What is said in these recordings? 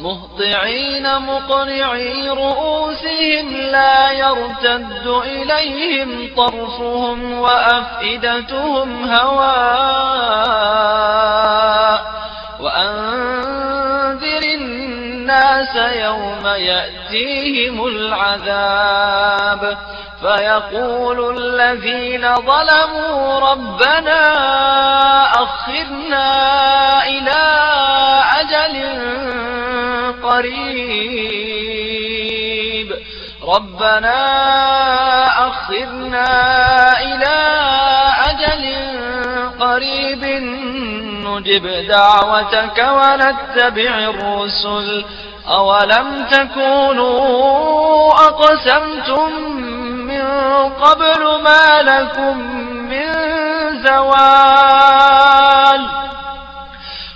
مهطعين مقنعي رؤوسهم لا يرتد إليهم طرفهم وأفئدتهم هواء وأنذر الناس يوم يأتيهم العذاب فيقول الذين ظلموا ربنا أخرنا إلى قريب. ربنا أخرنا إلى أجل قريب نجب دعوتك ونتبع الرسل. أولم تكونوا أقسمتم من قبل ما لكم من زوال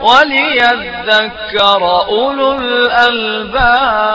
وليذكر أولو الألباب.